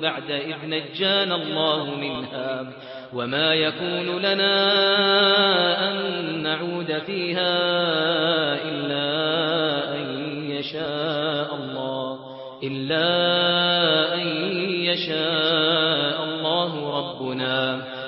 بعد إذ نجان الله منها وما يكون لنا أن نعود فيها إلا أن يشاء الله إلا أن يشاء الله ربنا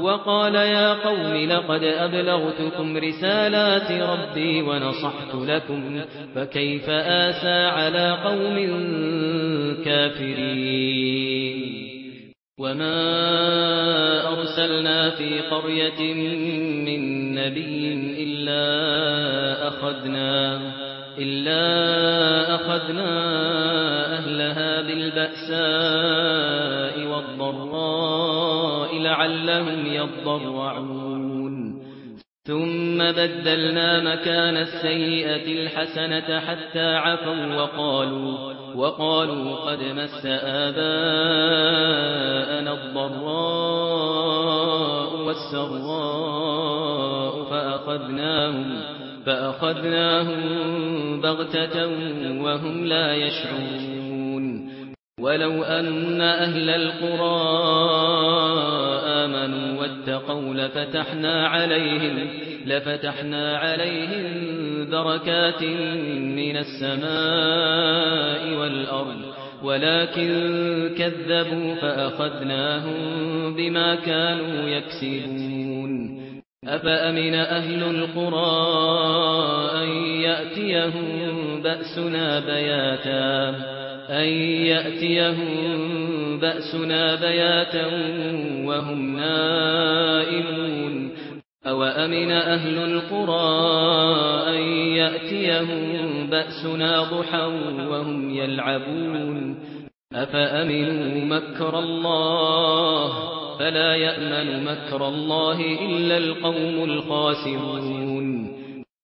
وقال يا قوم لقد أبلغتكم رسالات ربي ونصحت لكم فكيف آسى على قوم كافرين وما أرسلنا في قرية من نبي إلا أخذنا إلا أخذنا أهلها بالبأساء لعلهم يضرعون. ثم بدلنا مكان السيئة الحسنة حتى عفوا وقالوا وقالوا قد مس آباءنا الضراء والسراء فأخذناهم, فأخذناهم بغتة وهم لا يشعرون. ولو أن أهل القرآن آمنوا واتقوا لفتحنا عليهم لفتحنا عليهم بركات من السماء والأرض ولكن كذبوا فأخذناهم بما كانوا يكسبون أفأمن أهل القرى أن يأتيهم بأسنا بياتا أن يأتيهم بأسنا بياتا وهم نائمون أو أمن أهل القرى أن يأتيهم بأسنا ضحا وهم يلعبون أفأمنوا مكر الله فلا يأمن مكر الله إلا القوم الخاسرون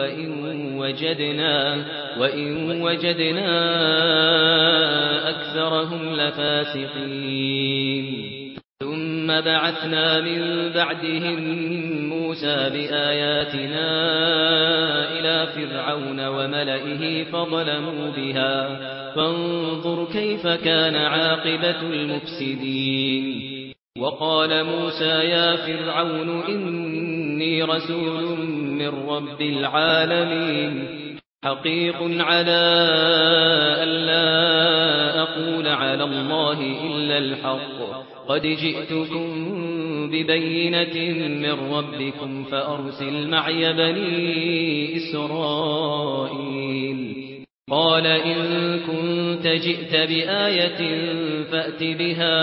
وإن وجدنا وإن وجدنا أكثرهم لفاسقين ثم بعثنا من بعدهم موسى بآياتنا إلى فرعون وملئه فظلموا بها فانظر كيف كان عاقبة المفسدين وقال موسى يا فرعون إني رسول من رب العالمين حقيق على أن لا أقول على الله إلا الحق. قد جئتكم ببينة من ربكم فأرسل معي بني إسرائيل. قال إن كنت جئت بآية فأت بها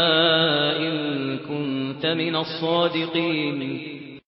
إن كنت من الصادقين.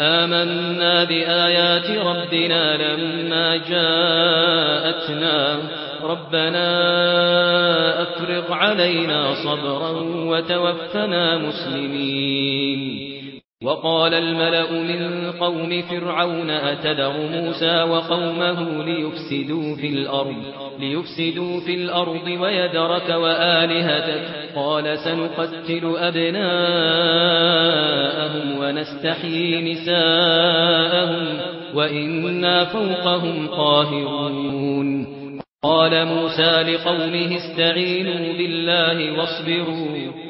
آمنا بآيات ربنا لما جاءتنا. ربنا أفرق علينا صبرا وتوفنا مسلمين. وقال الملأ من قوم فرعون اتدعوا موسى وقومه ليفسدوا في الأرض ليفسدوا في الأرض ويدرك وآلهتك. قال سنقتل أبناءهم ونستحيي نساءهم وإنا فوقهم قاهرون. قال موسى لقومه استعينوا بالله واصبروا.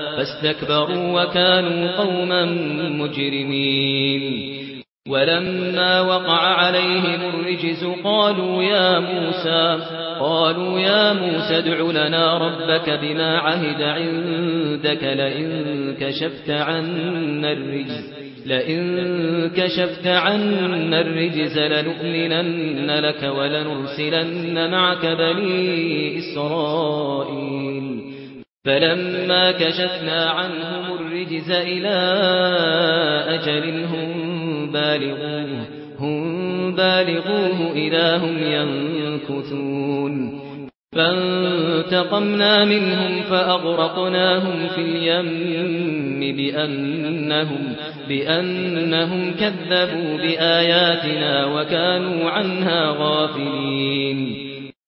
فاستكبروا وكانوا قوما مجرمين. ولما وقع عليهم الرجز قالوا يا موسى قالوا يا موسى ادع لنا ربك بما عهد عندك لئن كشفت عنا الرجز لئن كشفت عنا الرجز لنؤمنن لك ولنرسلن معك بني إسرائيل. فلما كشفنا عنهم الرجز إلى أجل هم بالغوه هم بالغوه إذا هم ينكثون. فانتقمنا منهم فأغرقناهم في اليم بأنهم, بأنهم كذبوا بآياتنا وكانوا عنها غافلين.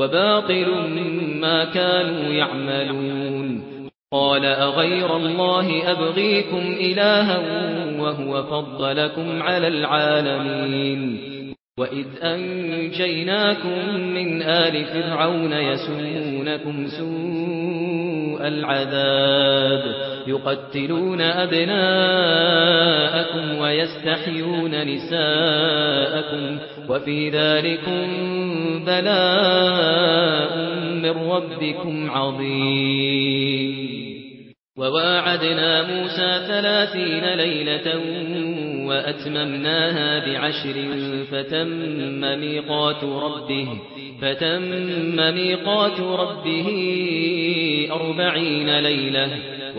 وباطل ما كانوا يعملون. قال أغير الله أبغيكم إلها وهو فضلكم على العالمين. وإذ أنجيناكم من آل فرعون يسونكم سوء العذاب يقتلون أبناءكم ويستحيون نساءكم وفي ذلك بلاء من ربكم عظيم. وواعدنا موسى ثلاثين ليلة وأتممناها بعشر فتم ميقات ربه فتم ميقات ربه أربعين ليلة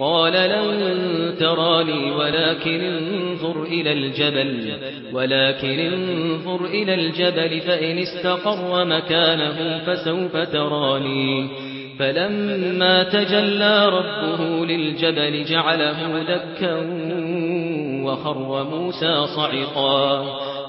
قال لن تراني ولكن انظر إلى الجبل ولكن انظر إلى الجبل فإن استقر مكانه فسوف تراني. فلما تجلى ربه للجبل جعله دكا وخر موسى صعقا.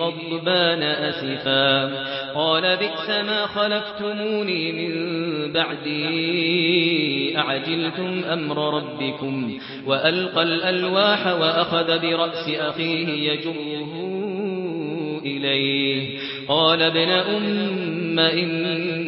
غضبان أسفا. قال بئس ما خلفتموني من بعدي. أعجلتم أمر ربكم؟ وألقى الألواح وأخذ برأس أخيه يجره إليه. قال ابن أم إن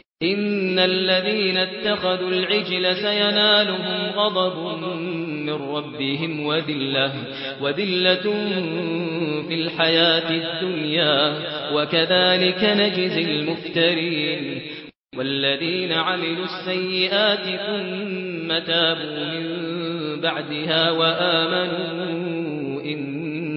ان الذين اتخذوا العجل سينالهم غضب من ربهم وذله وذله في الحياة الدنيا وكذلك نجزي المفترين والذين عملوا السيئات ثم تابوا من بعدها وآمنوا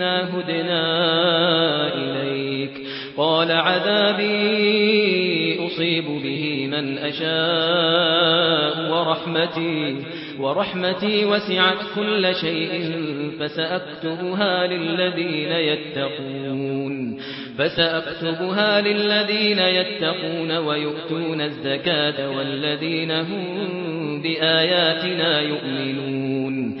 إنا هدنا إليك قال عذابي أصيب به من أشاء ورحمتي ورحمتي وسعت كل شيء فسأكتبها للذين يتقون فسأكتبها للذين يتقون ويؤتون الزكاة والذين هم بآياتنا يؤمنون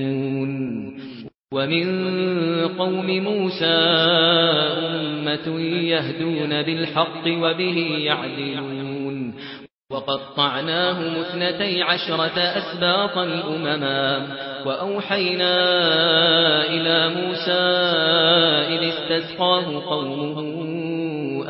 ومن قوم موسى أمة يهدون بالحق وبه يعدلون. وقطعناهم اثنتي عشرة أسباطا أمما وأوحينا إلى موسى إذ استسقاه قومه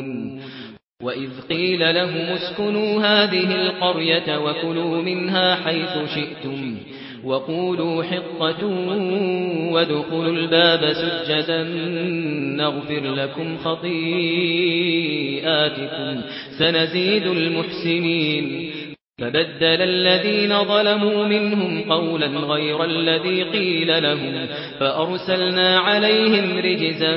يعلمون. وَإِذْ قِيلَ لَهُمْ اسْكُنُوا هَذِهِ الْقَرْيَةَ وَكُلُوا مِنْهَا حَيْثُ شِئْتُمْ وَقُولُوا حِطَّةٌ وَادْخُلُوا الْبَابَ سُجَّدًا نَّغْفِرْ لَكُمْ خَطِيئَاتِكُمْ سَنَزِيدُ الْمُحْسِنِينَ. فَبَدَّلَ الَّذِينَ ظَلَمُوا مِنْهُمْ قَوْلًا غَيْرَ الَّذِي قِيلَ لَهُمْ فَأَرْسَلْنَا عَلَيْهِمْ رِجْزًا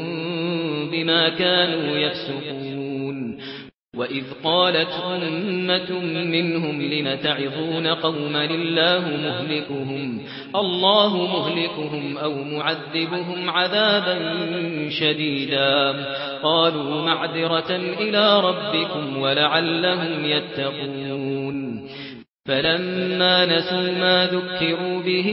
بما كانوا يفسقون. وإذ قالت أمة منهم لم تعظون قوما لله مهلكهم؟ الله مهلكهم أو معذبهم عذابا شديدا. قالوا معذرة إلى ربكم ولعلهم يتقون. فلما نسوا ما ذكروا به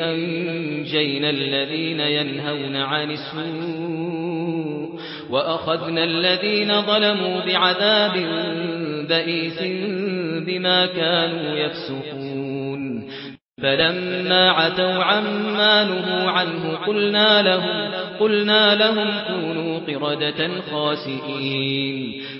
أن نجينا الذين ينهون عن السوء وأخذنا الذين ظلموا بعذاب بئيس بما كانوا يفسقون فلما عتوا عما نهوا عنه قلنا لهم, قلنا لهم كونوا قردة خاسئين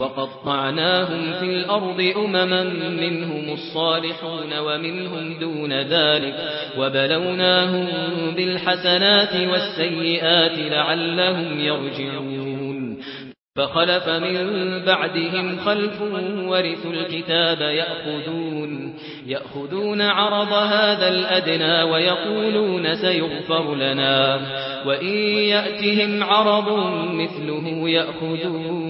وقطعناهم في الأرض أمما منهم الصالحون ومنهم دون ذلك وبلوناهم بالحسنات والسيئات لعلهم يرجعون فخلف من بعدهم خلف ورثوا الكتاب يأخذون, يأخذون عرض هذا الأدنى ويقولون سيغفر لنا وإن يأتهم عرض مثله يأخذون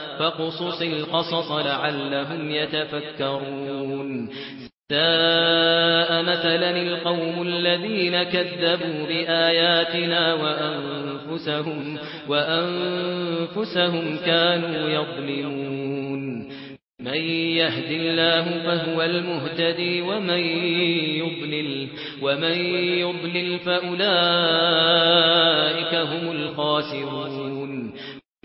فقصص القصص لعلهم يتفكرون. ساء مثلا القوم الذين كذبوا بآياتنا وأنفسهم, وأنفسهم كانوا يظلمون. من يهد الله فهو المهتدي ومن يضلل ومن يضلل فأولئك هم الخاسرون.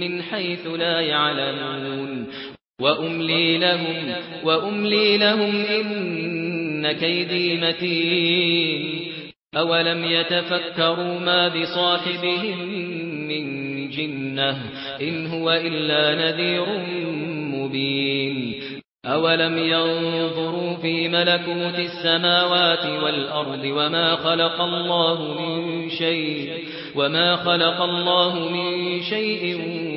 من حيث لا يعلمون. وأملي لهم وأملي لهم إن كيدي متين. أولم يتفكروا ما بصاحبهم من جنة؟ إن هو إلا نذير مبين. أولم ينظروا في ملكوت السماوات والأرض وما خلق الله من شيء وما خلق الله من شيء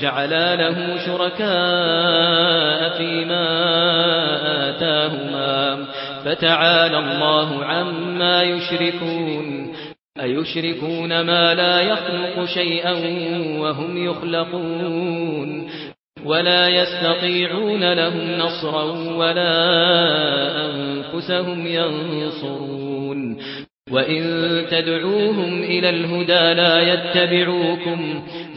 جعلا له شركاء فيما آتاهما. فتعالى الله عما يشركون. أيشركون ما لا يخلق شيئا وهم يخلقون. ولا يستطيعون لهم نصرا ولا أنفسهم ينصرون. وإن تدعوهم إلى الهدى لا يتبعوكم.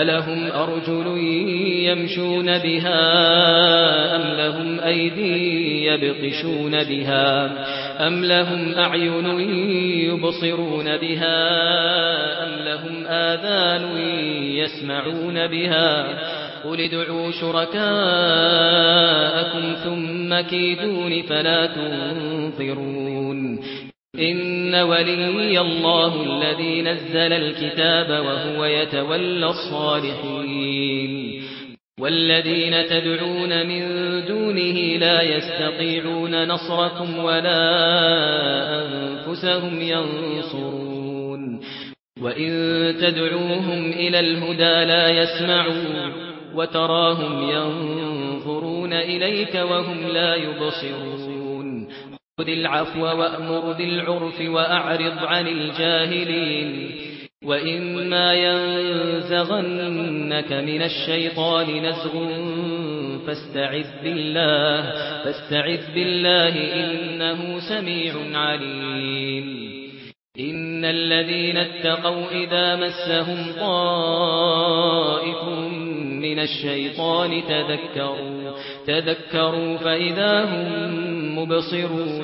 ألهم أرجل يمشون بها أم لهم أَيْدٍ يبطشون بها أم لهم أعين يبصرون بها أم لهم آذان يسمعون بها قل ادعوا شركاءكم ثم كيدون فلا تنظرون إن ولي الله الذي نزل الكتاب وهو يتولى الصالحين. والذين تدعون من دونه لا يستطيعون نصركم ولا أنفسهم ينصرون. وإن تدعوهم إلى الهدى لا يسمعون وتراهم ينظرون إليك وهم لا يبصرون. خذ العفو وأمر بالعرف وأعرض عن الجاهلين وإما ينزغنك من الشيطان نزغ فاستعذ بالله فاستعذ بالله إنه سميع عليم. إن الذين اتقوا إذا مسهم طائف من الشيطان تذكروا تذكروا فإذا هم مبصرون.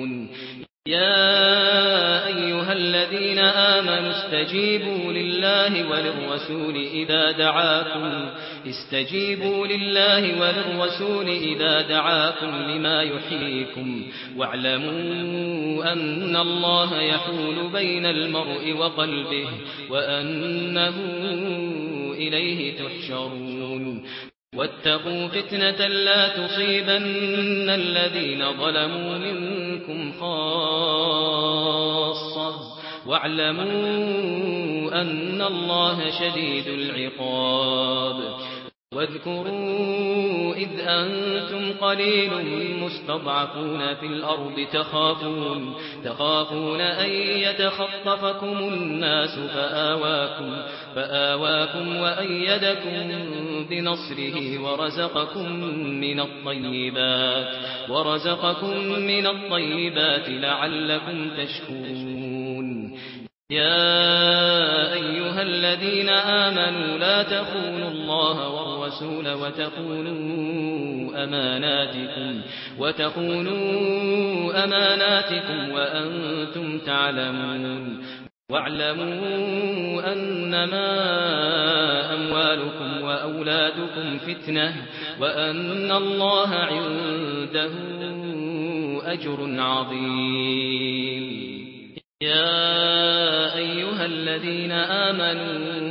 يا أيها الذين آمنوا استجيبوا لله وللرسول إذا دعاكم استجيبوا لله وللرسول إذا دعاكم لما يحييكم واعلموا أن الله يحول بين المرء وقلبه وأنه إليه تحشرون واتقوا فتنة لا تصيبن الذين ظلموا من منكم خاصة واعلموا أن الله شديد العقاب واذكروا إذ أنتم قليل مستضعفون في الأرض تخافون, تخافون أن يتخطفكم الناس فآواكم, فآواكم وأيدكم بنصره ورزقكم من الطيبات, ورزقكم من الطيبات لعلكم تشكرون. يا أيها الذين آمنوا لا تخونوا الله ورزقكم الرسول وتقولوا أماناتكم وتقولوا أماناتكم وأنتم تعلمون واعلموا أنما أموالكم وأولادكم فتنة وأن الله عنده أجر عظيم يا أيها الذين آمنوا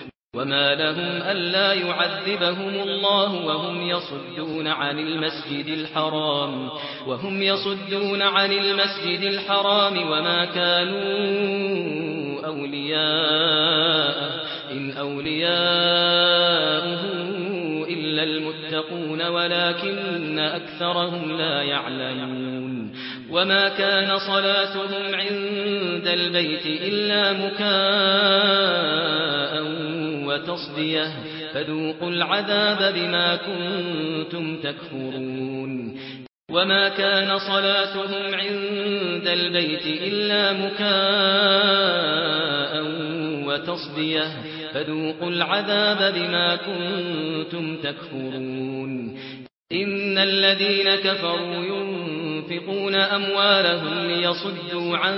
وما لهم ألا يعذبهم الله وهم يصدون عن المسجد الحرام وهم يصدون عن المسجد الحرام وما كانوا أولياء إن أولياءه إلا المتقون ولكن أكثرهم لا يعلمون وما كان صلاتهم عند البيت إلا مكان وتصدية فذوقوا العذاب بما كنتم تكفرون. وما كان صلاتهم عند البيت إلا مكاء وتصدية فذوقوا العذاب بما كنتم تكفرون. إن الذين كفروا ينفقون أموالهم ليصدوا عن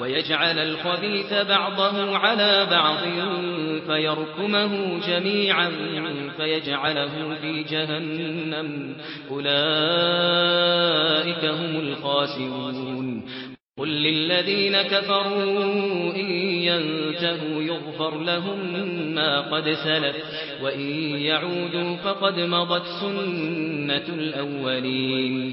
ويجعل الخبيث بعضه على بعض فيركمه جميعا فيجعله في جهنم. أولئك هم الخاسرون. قل للذين كفروا إن ينتهوا يغفر لهم ما قد سلف وإن يعودوا فقد مضت سنة الأولين.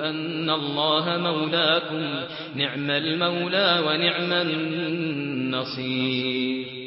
أن الله مولاكم نعم المولى ونعم النصير.